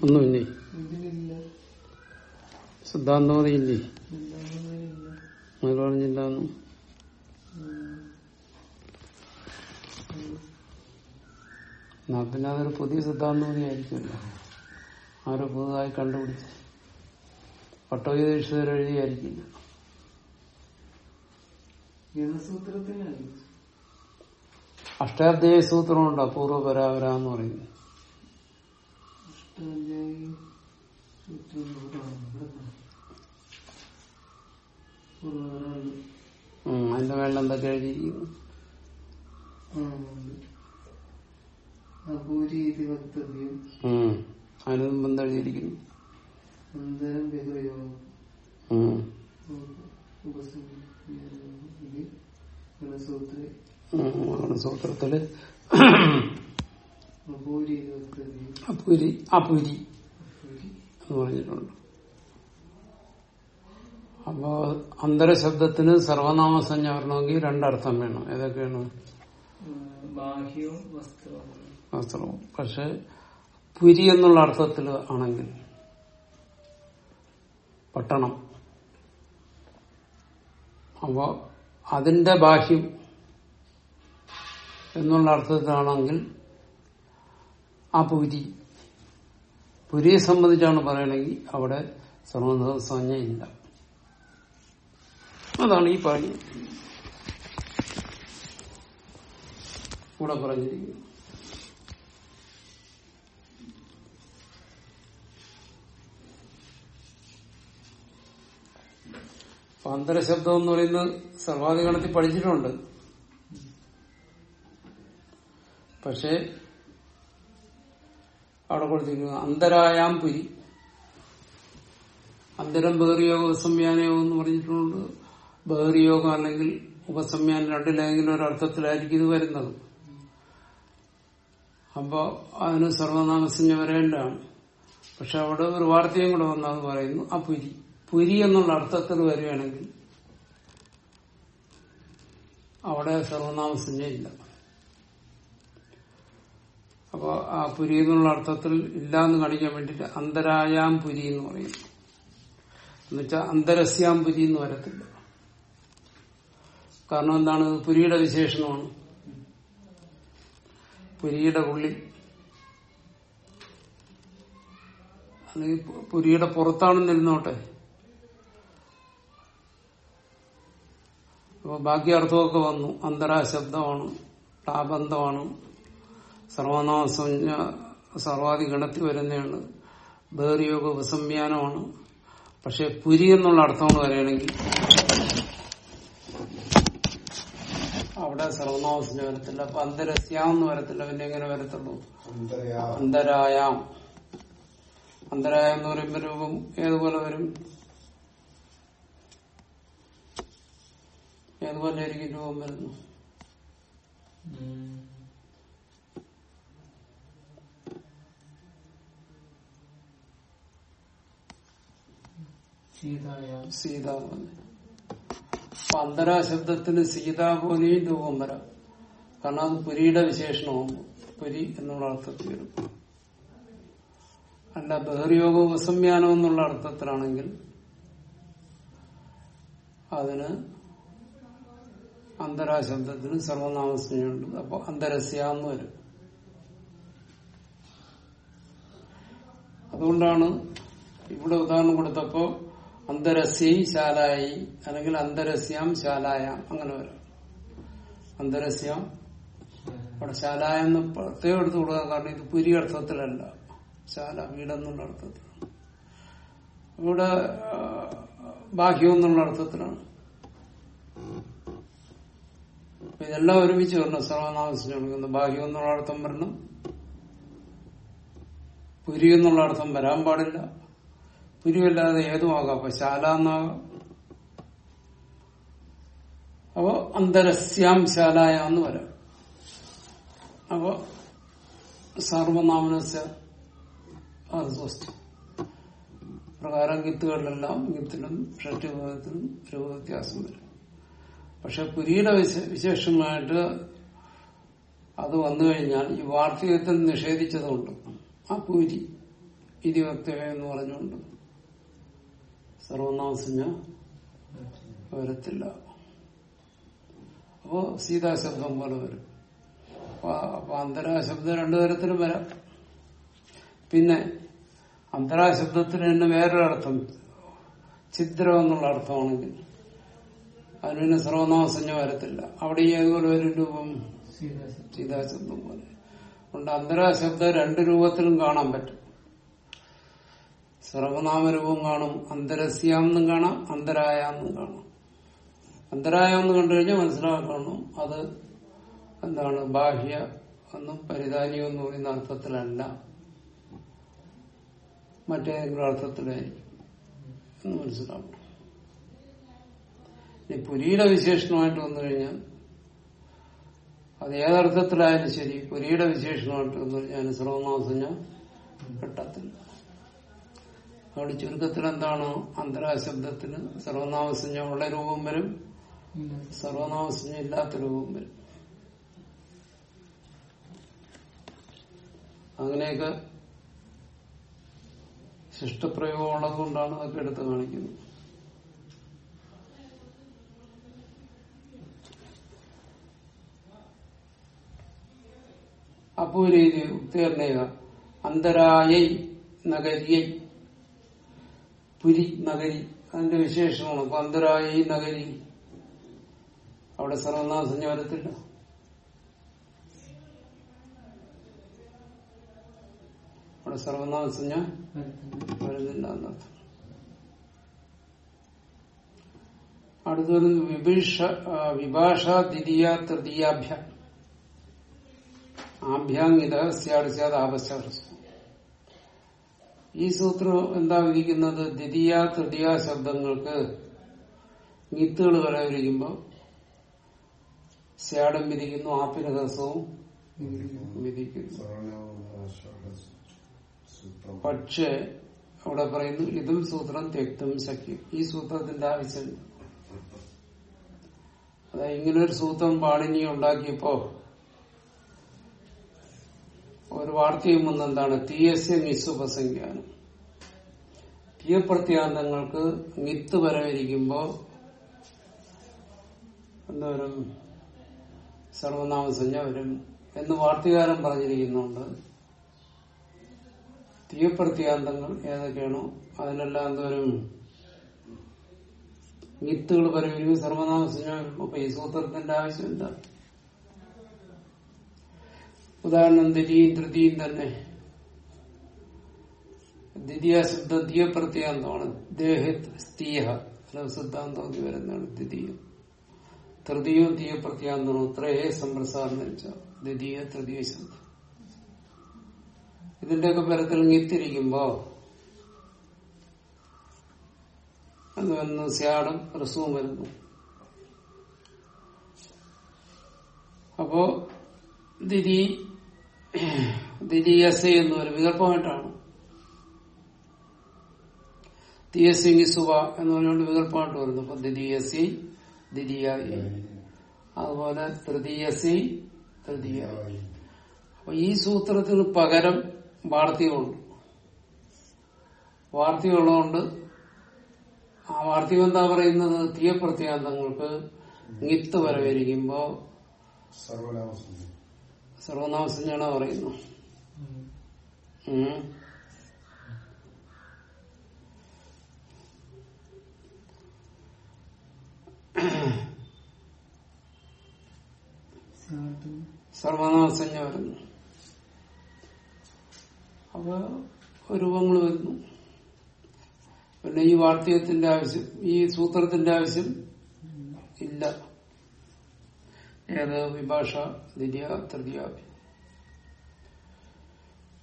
ഒന്നുമില്ലേ? സിദ്ധാന്തങ്ങളിലില്ല അത് പറഞ്ഞില്ലാന്നു എന്നാ പിന്നെ അതൊരു പുതിയ സിദ്ധാന്തോതി ആയിരിക്കുമല്ലോ ആരോ പുതുതായി കണ്ടുപിടിച്ച് പട്ടോപദേശിതർ ഗണസൂത്രത്തിനായിരിക്കും. അഷ്ടാധ്യായ സൂത്രമുണ്ട് അപൂർവപരാവര എന്ന് പറയുന്നു അഷ്ടാധ്യായി സൂത്രം ഇവിടെയാണ്. ഇവിടെ. പൂർവപരാണ്. ഉം, അതിന്റെ മേളിൽ എന്തൊക്കെ എഴുതിയിരിക്കുന്നു. അതിന് മുമ്പ് സൂത്രത്തിൽ അപൂരി അപുരി എന്ന് പറഞ്ഞിട്ടുണ്ട്. അപ്പോ അന്തരശബ്ദത്തിന് സർവനാമസഞ്ജ വരണമെങ്കിൽ രണ്ടർത്ഥം വേണം. ഏതൊക്കെയാണ്? വസ്ത്രവും. പക്ഷെ പുരി എന്നുള്ള അർത്ഥത്തിൽ ആണെങ്കിൽ പട്ടണം. അപ്പോ അതിന്റെ ബാഹ്യം എന്നുള്ള അർത്ഥത്തിലാണെങ്കിൽ ആ പുരി പുരിയെ സംബന്ധിച്ചാണ് പറയണമെങ്കിൽ അവിടെ സർവസഞ്ജ ഇല്ല. അതാണ് ഈ പാടി കൂടെ പറഞ്ഞിരിക്കുന്നത് അന്തരശബ്ദം എന്ന് പറയുന്നത് സർവാധികരണത്തിൽ പഠിച്ചിട്ടുണ്ട്. പക്ഷേ അവിടെ കൊടുത്തിരിക്കുന്നു അന്തരായാം പുരി. അന്തരം ബഹറിയോഗം ഉപസംയാനയോഗം എന്ന് പറഞ്ഞിട്ടുണ്ട്. ബഹറിയോഗം അല്ലെങ്കിൽ ഉപസംയാനം രണ്ടിലേതെങ്കിലും ഒരർത്ഥത്തിലായിരിക്കും ഇത് വരുന്നത്. അപ്പോ അതിന് സർവനാമസഞ്ജ വരേണ്ടതാണ്. പക്ഷെ അവിടെ ഒരു വാർത്തയും കൂടെ വന്നത് പറയുന്നു ആ പുരി. പുരി എന്നുള്ള അർത്ഥത്തിൽ വരികയാണെങ്കിൽ അവിടെ സർവനാമസഞ്ജ ഇല്ല. അപ്പൊ ആ പുരി എന്നുള്ള അർത്ഥത്തിൽ ഇല്ല എന്ന് കാണിക്കാൻ വേണ്ടിട്ട് അന്തരായാം പുരി എന്ന് പറയുന്നു എന്നുവെച്ചാൽ അന്തരസ്യാം പുരി എന്ന് വരത്തില്ല. കാരണം എന്താണ്? പുരിയുടെ വിശേഷണമാണ്. പുരിയുടെ ഉള്ളിൽ അല്ലെങ്കിൽ പുരിയുടെ പുറത്താണ് ഇരുന്നോട്ടെ അപ്പൊ ബാക്കി അർത്ഥമൊക്കെ വന്നു. അന്തരാശബ്ദമാണ് ടാബന്ധമാണ് സർവനാമസഞ്ജ സർവാധി ഗണത്തിൽ വരുന്നതാണ് ബേറിയോഗ ഉപസംയാനമാണ്. പക്ഷെ പുരി എന്നുള്ള അർത്ഥമാണ് പറയുകയാണെങ്കിൽ അവിടെ സർവനാമസഞ്ജ വരത്തില്ല അപ്പൊ അന്തരസ്യാന്ന് വരത്തില്ല പിന്നെ എങ്ങനെ വരത്തുള്ളൂ? അന്തരയാ. അന്തരായാം. അന്തരായം എന്ന് പറയുമ്പോ രൂപം ഏതുപോലെ വരും? ഏതുപോലെ ആയിരിക്കും രൂപം വരുന്നു സീത അന്തരാ ശബ്ദത്തിന് സീത പോലെയും രൂപം വരാം കാരണം അത് പുരിയുടെ വിശേഷണമാകും പുരി എന്നുള്ള അർത്ഥത്തിൽ വരും. അല്ല ബഹിർയോഗ ഉപസംയാനം എന്നുള്ള അർത്ഥത്തിലാണെങ്കിൽ അതിന് അന്തരാ ശബ്ദത്തിന് സർവനാമസ്മയുണ്ട് അപ്പൊ അന്തരസ്യ എന്ന് വരും. അതുകൊണ്ടാണ് ഇവിടെ ഉദാഹരണം കൊടുത്തപ്പോ അന്തരസ്യൈ ശാലായി അല്ലെങ്കിൽ അന്തരസ്യാം ശാലായാം അങ്ങനെ വരാം. അന്തരസ്യാം അവിടെ ശാലായ എന്ന് പ്രത്യേകം എടുത്തു കൊടുക്കാൻ കാരണം ഇത് പുരി അർത്ഥത്തിലല്ല. ശാല വീടെന്നുള്ള അർത്ഥത്തിൽ ഇവിടെ ബാഹ്യം എന്നുള്ള അർത്ഥത്തിലാണ്. ഇതെല്ലാം ഒരുമിച്ച് വരണം. സർവനാമസിന് കൊടുക്കുന്നു ബാഹ്യം എന്നുള്ള അർത്ഥം വരണം. പുരി എന്നുള്ള അർത്ഥം വരാൻ പാടില്ല. പുരിയല്ലാതെ ഏതുമാകാം? അപ്പൊ ശാല എന്നാകാം അപ്പോ അന്തരസ്യാം ശാലായ എന്ന് വരാം. അപ്പോ സർവനാമനസ്യ അത് സ്വസ്തി. പ്രകാരം ഗിത്തുകളിലെല്ലാം ഗിത്തിലും ഷഷ്ടിഭാഗത്തിലും രൂപവ്യത്യാസം വരും. പക്ഷെ പുരിയുടെ വിശ- വിശേഷമായിട്ട് അത് വന്നു കഴിഞ്ഞാൽ ഈ വാർത്തകത്തിൽ നിഷേധിച്ചതുകൊണ്ട് ആ പൂരി ഇതിവക്തവ എന്ന് പറഞ്ഞുകൊണ്ട് സർവനാമസഞ്ജ വരത്തില്ല. അപ്പോ സീതാശബ്ദം പോലെ വരും. അപ്പൊ അന്തരാശബ്ദം രണ്ടു തരത്തിലും വരാം. പിന്നെ അന്തരാശബ്ദത്തിന് തന്നെ വേറൊരർത്ഥം ഛിദ്രം എന്നുള്ള അർത്ഥമാണെങ്കിൽ അതിന് പിന്നെ സർവനാമസഞ്ജ വരത്തില്ല. അവിടെ ഈ ഏതുപോലെ ഒരു രൂപം? സീതാശബ്ദം പോലെ. അതുകൊണ്ട് അന്തരാശബ്ദം രണ്ട് രൂപത്തിലും കാണാൻ പറ്റും. സർവനാമരൂപം കാണും. അന്തരസ്യാമെന്നും കാണാം അന്തരായാമെന്നും കാണാം. അന്തരായെന്ന് കണ്ടു കഴിഞ്ഞാൽ മനസ്സിലാക്കണം അത് എന്താണ് ബാഹ്യ ഒന്നും പരിധാനിയോ എന്ന് പറയുന്ന അർത്ഥത്തിലല്ല. മറ്റേതെങ്കിലും അർത്ഥത്തിലായിരിക്കും എന്ന് മനസ്സിലാക്കണം. ഇനി പുലിയുടെ വിശേഷണമായിട്ട് വന്നു കഴിഞ്ഞാൽ അത് ഏതർത്ഥത്തിലായാലും ശരി പുലിയുടെ വിശേഷണമായിട്ട് വന്നു കഴിഞ്ഞാൽ സർവനാമസഞ്ജ കിട്ടത്തില്ല അവിടെ ചുരുക്കത്തിൽ എന്താണ് അന്തരാശബ്ദത്തിന് സർവനാമസഞ്ജ ഉള്ള രൂപം വരും. സർവനാമസഞ്ജ ഇല്ലാത്ത രൂപം വരും. അങ്ങനെയൊക്കെ ശിഷ്ടപ്രയോഗം ഉള്ളത് കൊണ്ടാണ് അതൊക്കെ എടുത്ത് കാണിക്കുന്നത്. അപൂരീതി ഉത്തേർണേക അന്തരായ നഗരിയൈ പുരി നഗരി അതിന്റെ വിശേഷമാണ് അപ്പൊ ഈ നഗരി. അവിടെ സർവനാസഞ്ജ വരത്തില്ല അവിടെ സർവനാസഞ്ജ വരുന്നില്ല എന്നർത്ഥം. അടുത്തൊരു വിഭീഷ വിഭാഷ ദ്വിതീയ തൃതീയാഭ്യാം. ആഭ്യാങ്ങിത സ്യാട് സ്യാദ് ആപശ്ചാർസം ഈ സൂത്രം എന്താ വിധിക്കുന്നത് ദ്വിതീയ തൃതീയ ശബ്ദങ്ങൾക്ക് ഗീത്തുകൾ വരാതിരിക്കുമ്പോ ശാഠം വിധിക്കുന്നു ആപ്പിന് ഹസവും വിധിക്കുന്നു സൂത്രം പക്ഷേ അവിടെ പറയുന്നു ഇതും സൂത്രം തെക്തും ശക്യം ഈ സൂത്രത്തിന്റെ ആവശ്യമില്ല അതായത് ഇങ്ങനൊരു സൂത്രം പാണിനി ഉണ്ടാക്കിയപ്പോ ഒരു വാർത്തയും എന്താണ്? തീയസ്യ നിസ്സുപസംഖ്യാനം തീയപ്രത്യാന്തങ്ങൾക്ക് നിത്ത് വരവിരിക്കുമ്പോ എന്താ വരും സർവനാമസഞ്ജ വരും എന്ന് വാർത്തകാരൻ പറഞ്ഞിരിക്കുന്നുണ്ട്. തീയപ്രത്യാന്തങ്ങൾ ഏതൊക്കെയാണോ അതിനെല്ലാം എന്തോരും നിത്തുകൾ പറയുകയും സർവനാമസഞ്ജ അപ്പൊ ഈ സൂത്രത്തിന്റെ ആവശ്യമില്ല ഉദാഹരണം ദ്വിതീയും തൃതീയും തന്നെ. ദ്വിതീയ ശബ്ദ ദ്വിയപ്രത്യാന്തമാണ് ദേഹ സ്ഥീയ സിദ്ധാന്തം വരുന്നതാണ് ദ്വിതീയം. തൃതീയോ ദ്വിയപ്രത്യാന്തമാണ് ത്രയേ സമ്പ്രസാരണം വെച്ചാൽ ദ്വിതീയ തൃതീയ ശബ്ദം. ഇതിന്റെയൊക്കെ പരത്തിൽ ഇങ്ങിത്തിരിക്കുമ്പോ അത് വന്ന് സ്യാടും റസവും വരുന്നു. അപ്പോ ദിതി ദിതിയസ എന്ന് ഒരു വികല്പമായിട്ടാണ് തിയസിംഗി സുവ എന്ന് പറഞ്ഞുകൊണ്ട് വികല്പമായിട്ട് വരുന്നു. അപ്പൊ ദിതിയസി ദിതിയായി അതുപോലെ തൃതീയസി തൃതീയായി. അപ്പൊ ഈ സൂത്രത്തിന് പകരം വാർത്തകമുണ്ട്. വാർത്തകമുള്ളതുകൊണ്ട് ആ വാർത്തകം എന്താ പറയുന്നത്? തീയപ്രത്യാന്തങ്ങൾക്ക് നിത്ത് വരവേരിക്കുമ്പോ സർവനാമസഞ്ജ സർവനാമസഞ്ജാണ് പറയുന്നു. സർവനാമസഞ്ജ വരുന്നു. അപ്പൊ രൂപങ്ങൾ വരുന്നു. പിന്നെ ഈ വാർത്തകത്തിന്റെ ആവശ്യം ഈ സൂത്രത്തിന്റെ ആവശ്യം ഇല്ല. ഏത് വിഭാഷ? ദ്വിതീയ തൃതീയ?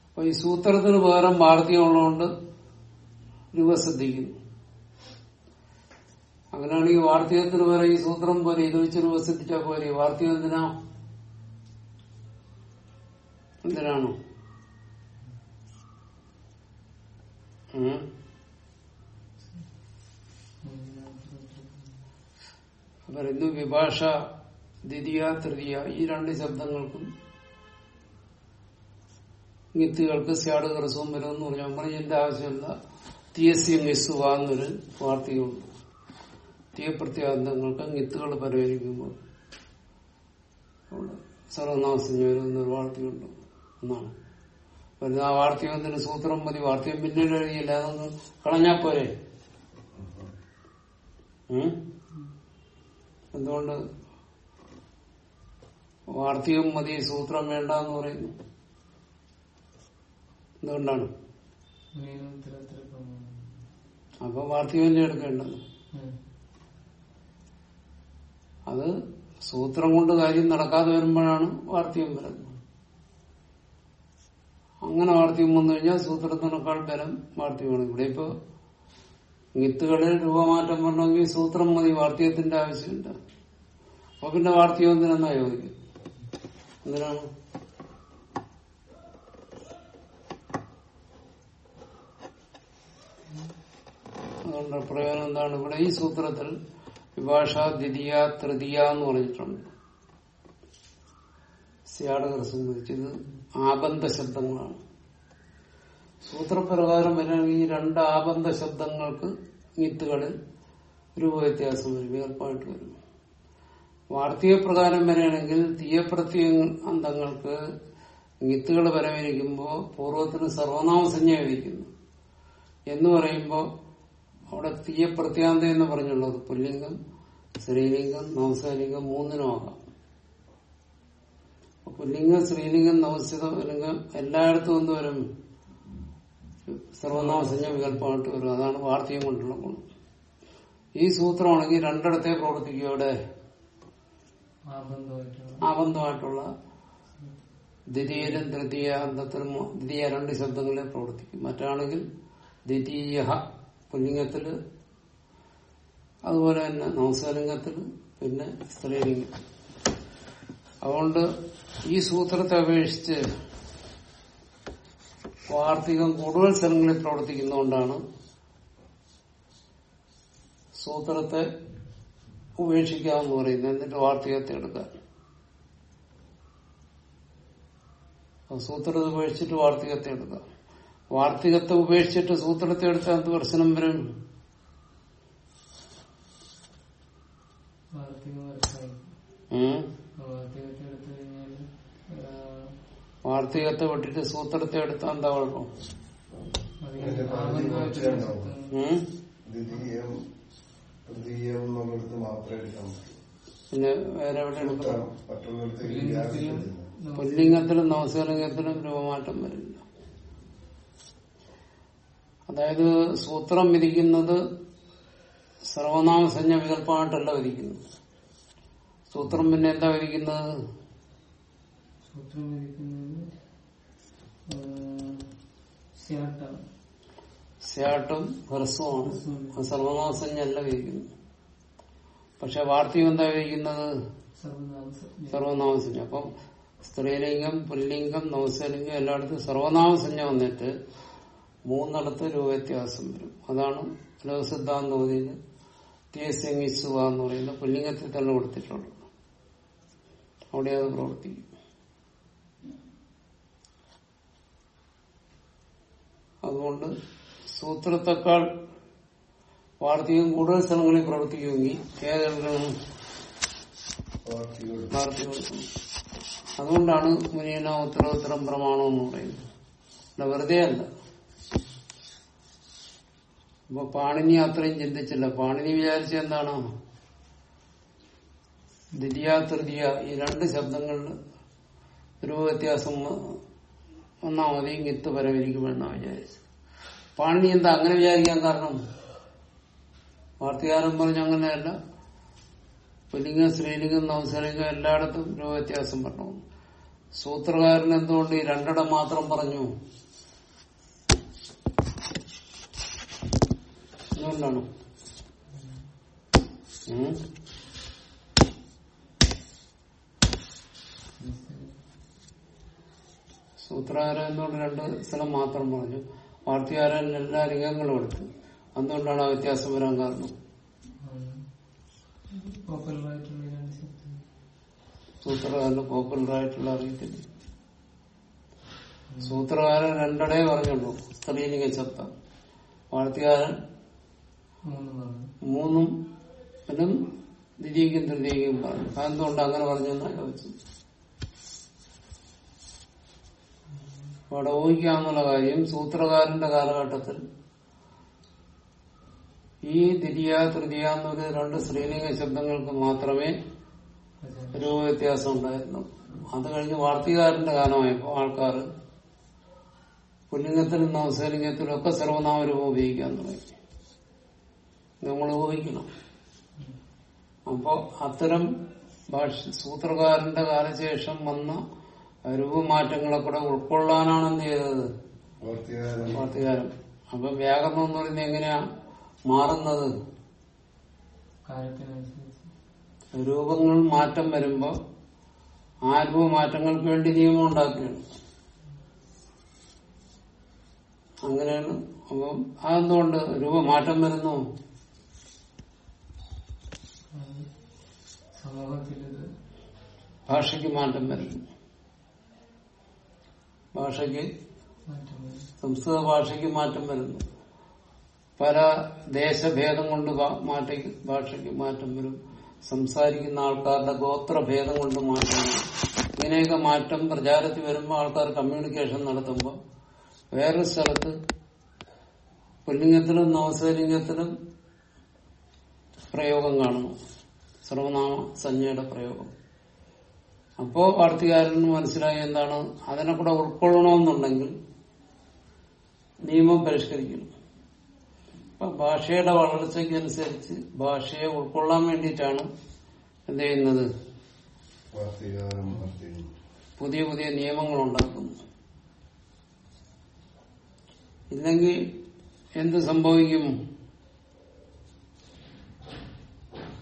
അപ്പൊ ഈ സൂത്രത്തിന് പകരം വാർത്തയുള്ളതുകൊണ്ട് രൂപ ശ്രദ്ധിക്കുന്നു. അങ്ങനെയാണെങ്കിൽ വാർത്തകത്തിന് പകരം ഈ സൂത്രം പോലെ ഇത് വെച്ച് രൂപ ശ്രദ്ധിച്ചാൽ പോലെ വാർത്തകം എന്തിനാ? എന്തിനാണോ? പറയുന്നു വിഭാഷ ദ്വിതീയ തൃതീയ ഈ രണ്ട് ശബ്ദങ്ങൾക്കും നിത്തുകൾക്ക് സ്യാട് ഹ്രസ്വം വരുമെന്ന് പറഞ്ഞു എന്റെ ആവശ്യമില്ല. തിയസ്യ നിസ്സുവ എന്നൊരു വാർത്തയുണ്ട്. തീയപ്രത്യാന്തങ്ങൾക്ക് നിത്തുകൾ പരിഹരിക്കുമ്പോൾ സർവനാമസഞ്ജ വരുന്നൊരു വാർത്തയുണ്ട്. എന്നാണ്. വരുന്ന ആ വാർത്തകത്തിന് സൂത്രം മതി. വാർത്തയും പിന്നീട് എഴുതിയില്ല. അതൊന്ന് കളഞ്ഞാ പോരെ? എന്തുകൊണ്ട് വാർത്തികം മതി സൂത്രം വേണ്ട എന്ന് പറയുന്നു. എന്തുകൊണ്ടാണ്? അപ്പൊ വാർത്തികം എടുക്കേണ്ടത്. അത് സൂത്രം കൊണ്ട് കാര്യം നടക്കാതെ വരുമ്പോഴാണ് വാർത്തികം വരുന്നത്. അങ്ങനെ വാർത്തികം വന്നു കഴിഞ്ഞാൽ സൂത്രത്തിനേക്കാൾ ബലം വാർത്തികമാണ് ഇവിടെ ഇപ്പൊ മിത്തുകളിൽ രൂപമാറ്റം വരണമെങ്കിൽ സൂത്രം മതി വാർത്തികത്തിന്റെ ആവശ്യമില്ല. അപ്പൊ പിന്നെ വാർത്തികം എന്തിനാ യോജിക്കും എന്തിനാണ് പ്രയോജനം എന്താണ്? ഇവിടെ ഈ സൂത്രത്തിൽ വിഭാഷ ദ്വിതീയ തൃതീയ എന്ന് പറഞ്ഞിട്ടുണ്ട്. സിയാടകർ സംബന്ധിച്ചത് ആബന്ധ ശബ്ദങ്ങളാണ്. സൂത്രപ്രകാരം വരികയാണെങ്കിൽ ഈ രണ്ട് ആബന്ധ ശബ്ദങ്ങൾക്ക് ഈത്തുകളിൽ രൂപവ്യത്യാസം വരും വേർപ്പായിട്ട് വരും. വാർത്തിക പ്രകാരം വരികയാണെങ്കിൽ തീയപ്രത്യ അന്തങ്ങൾക്ക് മിത്തുകൾ വരവിരിക്കുമ്പോൾ പൂർവത്തിന് സർവനാമസഞ്ജ വിധിക്കുന്നു എന്ന് പറയുമ്പോൾ അവിടെ തീയ പ്രത്യാന്ത എന്ന് പറഞ്ഞുള്ളത് പുല്ലിംഗം സ്ത്രീലിംഗം നവസലിംഗം മൂന്നിനും ആകാം. പുല്ലിംഗം സ്ത്രീലിംഗം നവസ്യത ലിംഗം എല്ലായിടത്തും എന്ത് വരും സർവനാമസഞ്ജ വികല്പമായിട്ട് വരും. അതാണ് വാർത്തയും കൊണ്ടുള്ള ഗുണം. ഈ സൂത്രമാണെങ്കിൽ രണ്ടിടത്തെ പ്രവർത്തിക്കും അവിടെ. ആബന്ധമായിട്ടുള്ള ദ്വിതീയരും തൃതീയ അന്തത്തിലും ദ്വിതീയ രണ്ട് ശബ്ദങ്ങളെ പ്രവർത്തിക്കും. മറ്റാണെങ്കിൽ ദ്വിതീയ പുല്ലിംഗത്തിൽ അതുപോലെ തന്നെ നവസലിംഗത്തിൽ പിന്നെ സ്ത്രീലിംഗം അതുകൊണ്ട് ഈ സൂത്രത്തെ അപേക്ഷിച്ച് വാർത്തികം കൂടുതൽ സ്ഥലങ്ങളിൽ പ്രവർത്തിക്കുന്നതുകൊണ്ടാണ് സൂത്രത്തെ ഉപേക്ഷിക്കാമെന്ന് പറയുന്നു എന്നിട്ട് വാർത്തകത്തെ എടുക്കാൻ സൂത്രത്തെ ഉപേക്ഷിച്ചിട്ട് വാർത്തകത്തെ എടുക്കാം വാർത്തകത്തെ ഉപേക്ഷിച്ചിട്ട് സൂത്രത്തെ എടുത്താൽ എന്ത് പ്രശ്നം വരും വാർത്തികത്തെ വിട്ടിട്ട് സൂത്രത്തെ എടുത്താൽ എന്താ കുഴപ്പം തൃതീയം എന്നുള്ളിടത്ത് മാത്രമേ എടുക്കാൻ പറ്റൂ. പിന്നെ വേറെ എവിടെ എടുക്കണം മറ്റുള്ളിടത്തേക്ക് പുല്ലിംഗത്തിലും നവസലിംഗത്തിലും രൂപമാറ്റം വരില്ല. അതായത് സൂത്രം വിധിക്കുന്നത് സർവനാമസഞ്ജ വികല്പമായിട്ടല്ല വിധിക്കുന്നത്. സൂത്രം പിന്നെ എന്താ വിധിക്കുന്നത്? സൂത്രം വിധിക്കുന്നത് സ്യാട്ടാണ്. സ്യാട്ടും ഹ്രസ്വമാണ്. അത് സർവനാമസഞ്ജല്ല വിധിക്കുന്നത് പക്ഷെ വാർത്തയും എന്താ വിധിക്കുന്നത് സർവനാമസജ്ഞ സർവനാമസഞ്ജ അപ്പം സ്ത്രീലിംഗം പുല്ലിംഗം നവസലിംഗം എല്ലായിടത്തും സർവനാമസഞ്ജ വന്നിട്ട് മൂന്നിടത്ത് രൂപവ്യത്യാസം വരും. അതാണ് ലോകസിദ്ധാന്തോതിയിൽ തീയസ്യങ്ങിസുക എന്ന് പറയുന്ന പുല്ലിംഗത്തിൽ തന്നെ കൊടുത്തിട്ടുള്ളത് അവിടെ അത് പ്രവർത്തിക്കും. അതുകൊണ്ട് സൂത്രത്തെക്കാൾ വാർത്തകം കൂടുതൽ സ്ഥലങ്ങളിൽ പ്രവർത്തിക്കുമെങ്കിൽ ഏതെങ്കിലും അതുകൊണ്ടാണ് മുനീന ഉത്തരോത്തരം പ്രമാണം എന്ന് പറയുന്നത്. വെറുതെ അല്ല. ഇപ്പൊ പാണിനി അത്രയും ചിന്തിച്ചില്ല. പാണിനി വിചാരിച്ച എന്താണ്? ദ്വിതീയ തൃതീയ ഈ രണ്ട് ശബ്ദങ്ങളിൽ രൂപവ്യത്യാസം വന്നാൽ മതി ഗിത്ത് പരവരിക്കുമെന്നാണ് വിചാരിച്ചത്. പാണിനി എന്താ അങ്ങനെ വിചാരിക്കാൻ കാരണം? വാർത്തകാരൻ പറഞ്ഞ അങ്ങനെയല്ല. പുല്ലിംഗം സ്ത്രീലിംഗം നവസലിംഗം എല്ലായിടത്തും രൂപവ്യത്യാസം പറഞ്ഞു. സൂത്രകാരൻ എന്തുകൊണ്ട് ഈ രണ്ടിടം മാത്രം പറഞ്ഞു? എന്തുകൊണ്ടാണ്? സൂത്രകാരൻ എന്തുകൊണ്ട് രണ്ട് സ്ഥലം മാത്രം പറഞ്ഞു? വാർത്തകാരൻ എല്ലാ ലിംഗങ്ങളും എടുത്തു. അതുകൊണ്ടാണ് ആ വ്യത്യാസം വരാൻ കാരണം? സൂത്രകാരന് പോപ്പുലറായിട്ടുള്ള അറിയത്തില്ല. സൂത്രകാരൻ രണ്ടടേ പറഞ്ഞുള്ളൂ. സ്ത്രീലിംഗ ശബ്ദം വാർത്തകാരൻ മൂന്നുമാണ് മൂന്നും പിന്നെ ദ്വിതീയക്കും തൃതീയക്കും പറഞ്ഞു. അതെന്തുകൊണ്ട് അങ്ങനെ പറഞ്ഞു ചോദിച്ചു അവിടെ ഊഹിക്കാന്നുള്ള കാര്യം സൂത്രകാരന്റെ കാലഘട്ടത്തിൽ. ഈ ദ്വിതീയ തൃതീയ എന്നൊരു രണ്ട് സ്ത്രീലിംഗ ശബ്ദങ്ങൾക്ക് മാത്രമേ രൂപ വ്യത്യാസം ഉണ്ടായിരുന്നു അത് കഴിഞ്ഞ് വാർത്തകാരന്റെ കാലമായപ്പോ ആൾക്കാർ പുല്ലിംഗത്തിലും നവസലിംഗത്തിലും ഒക്കെ സർവനാമരൂപം ഉപയോഗിക്കാൻ തുടങ്ങി. നമ്മൾ ഊഹിക്കണം. അപ്പോ അത്തരം ഭാഷ സൂത്രകാരന്റെ കാലശേഷം വന്ന രൂപമാറ്റങ്ങളെ കൂടെ ഉൾക്കൊള്ളാനാണ് എന്ത് ചെയ്തത്? വാർത്തകാരൻ അപ്പൊ വ്യാകരണം എന്ന് പറയുന്നത് എങ്ങനെയാ മാറുന്നത്? രൂപങ്ങൾ മാറ്റം വരുമ്പോ ആ രൂപമാറ്റങ്ങൾക്ക് വേണ്ടി നിയമം ഉണ്ടാക്കുകയാണ്. അങ്ങനെയാണ്. അപ്പം അതെന്തുകൊണ്ട് രൂപമാറ്റം വരുന്നു? ഭാഷയ്ക്ക് മാറ്റം വരുന്നു. ഭാഷയ്ക്ക് സംസ്കൃത ഭാഷയ്ക്ക് മാറ്റം വരുന്നു. പല ദേശഭേദം കൊണ്ട് മാറ്റയ്ക്ക് ഭാഷയ്ക്ക് മാറ്റം വരും. സംസാരിക്കുന്ന ആൾക്കാരുടെ ഗോത്രഭേദം കൊണ്ട് മാറ്റം വരും. ഇങ്ങനെയൊക്കെ മാറ്റം പ്രചാരത്തിൽ വരുമ്പോൾ ആൾക്കാർ കമ്മ്യൂണിക്കേഷൻ നടത്തുമ്പോൾ വേറെ സ്ഥലത്ത് പുല്ലിംഗത്തിലും നവസലിംഗത്തിലും പ്രയോഗം കാണുന്നു. സർവനാമ സഞ്ജയുടെ പ്രയോഗം. അപ്പോ വാർത്തകാരന് മനസ്സിലായി എന്താണ്? അതിനെ കൂടെ ഉൾക്കൊള്ളണമെന്നുണ്ടെങ്കിൽ നിയമം പരിഷ്കരിക്കണം. അപ്പൊ ഭാഷയുടെ വളർച്ചയ്ക്കനുസരിച്ച് ഭാഷയെ ഉൾക്കൊള്ളാൻ വേണ്ടിയിട്ടാണ് എന്ത് ചെയ്യുന്നത്? പുതിയ പുതിയ നിയമങ്ങൾ ഉണ്ടാക്കുന്നു. ഇല്ലെങ്കിൽ എന്ത് സംഭവിക്കും?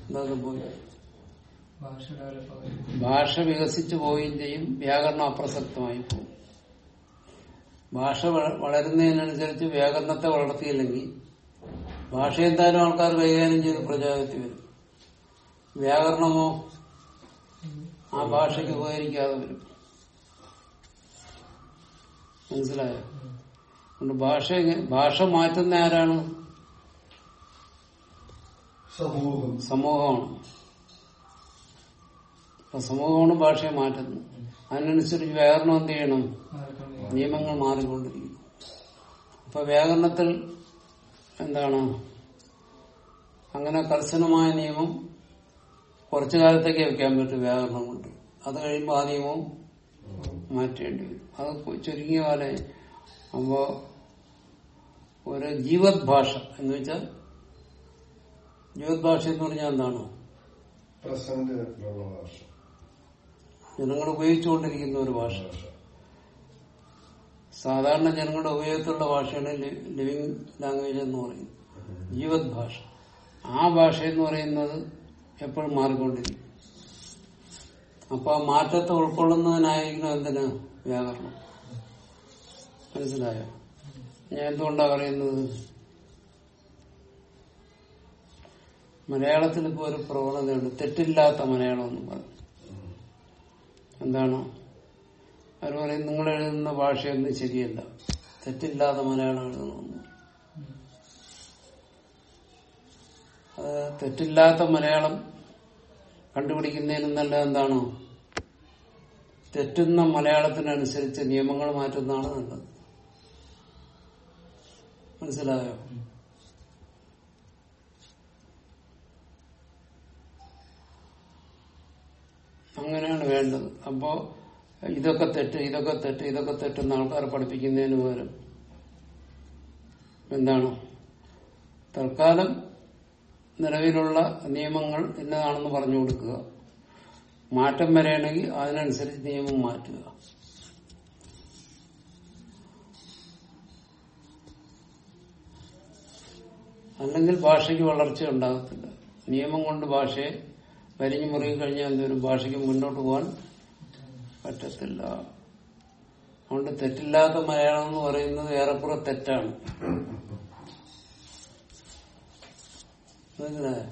എന്താ സംഭവിക്കും ഭാഷ വികസിച്ചു പോവുകയും ചെയ്യും വ്യാകരണം അപ്രസക്തമായി പോകും ഭാഷ വളരുന്നതിനനുസരിച്ച് വ്യാകരണത്തെ വളർത്തിയില്ലെങ്കിൽ ഭാഷ എന്തായാലും ആൾക്കാർ കൈകാര്യം ചെയ്ത് പ്രചാരത്തിൽ വരും വ്യാകരണമോ ആ ഭാഷയ്ക്ക് ഉപകരിക്കാതെ വരും. മനസ്സിലായോ? അതുകൊണ്ട് ഭാഷ ഭാഷ മാറ്റുന്ന ആരാണ്? സമൂഹം. സമൂഹമാണ്. അപ്പൊ സമൂഹമാണ് ഭാഷയെ മാറ്റുന്നത് അതിനനുസരിച്ച് വ്യാകരണം എന്ത് ചെയ്യണം? നിയമങ്ങൾ മാറിക്കൊണ്ടിരിക്കും അപ്പൊ വ്യാകരണത്തിൽ എന്താണ്? അങ്ങനെ കർശനമായ നിയമം കുറച്ചു കാലത്തേക്ക് വെക്കാൻ പറ്റും വ്യാകരണം കൊണ്ട്. അത് കഴിയുമ്പോൾ ആ നിയമവും മാറ്റേണ്ടി വരും. അത് ചുരുങ്ങിയ കാലം അപ്പോ ഒരു ജീവത് ഭാഷ എന്ന് വെച്ചാൽ ജീവത് ഭാഷ എന്ന് പറഞ്ഞാൽ എന്താണ്? പ്രസന്റ് ഭാഷ ജനങ്ങൾ ഉപയോഗിച്ചുകൊണ്ടിരിക്കുന്ന ഒരു ഭാഷ. സാധാരണ ജനങ്ങളുടെ ഉപയോഗത്തിലുള്ള ഭാഷയാണ് ലിവിങ് ലാംഗ്വേജ് എന്ന് പറയുന്നത്. ജീവത് ഭാഷ ആ ഭാഷ എന്ന് പറയുന്നത് എപ്പോഴും മാറിക്കൊണ്ടിരിക്കും. അപ്പൊ ആ മാറ്റത്തെ ഉൾക്കൊള്ളുന്നതിനായിരിക്കണം എന്തിനു? വ്യാകരണം. മനസ്സിലായോ? ഞാൻ എന്തുകൊണ്ടാ പറയുന്നത്? മലയാളത്തിൽ ഒരു പ്രവണതയുണ്ട്. തെറ്റില്ലാത്ത മലയാളം എന്ന് പറയും എന്താണ്? അവർ പറയും നിങ്ങൾ എഴുതുന്ന ഭാഷയൊന്നും ശരിയല്ല. തെറ്റില്ലാതെ മലയാളം എഴുതണമെന്ന് അത് തെറ്റില്ലാത്ത മലയാളം കണ്ടുപിടിക്കുന്നതിനും നല്ല എന്താണോ? തെറ്റുന്ന മലയാളത്തിനനുസരിച്ച് നിയമങ്ങൾ മാറ്റുന്നതാണ് നല്ലത്. മനസ്സിലായോ? അങ്ങനെയാണ് വേണ്ടത്. അപ്പോ ഇതൊക്കെ തെറ്റ് ഇതൊക്കെ തെറ്റ് ഇതൊക്കെ തെറ്റെന്ന് ആൾക്കാരെ പഠിപ്പിക്കുന്നതിന് പകരം എന്താണ്? തൽക്കാലം നിലവിലുള്ള നിയമങ്ങൾ ഇന്നതാണെന്ന് പറഞ്ഞു കൊടുക്കുക. മാറ്റം വരെയാണെങ്കിൽ അതിനനുസരിച്ച് നിയമം മാറ്റുക. അല്ലെങ്കിൽ ഭാഷയ്ക്ക് വളർച്ച ഉണ്ടാകത്തില്ല. നിയമം കൊണ്ട് ഭാഷയെ വരിഞ്ഞു മുറുകി കഴിഞ്ഞാൽ എന്തോരും ഭാഷയ്ക്ക് മുന്നോട്ട് പോകാൻ പറ്റത്തില്ല അതുകൊണ്ട് തെറ്റില്ലാത്ത മലയാളം എന്ന് പറയുന്നത് ഏറെക്കുറെ തെറ്റാണ് മനസ്സിലായോ?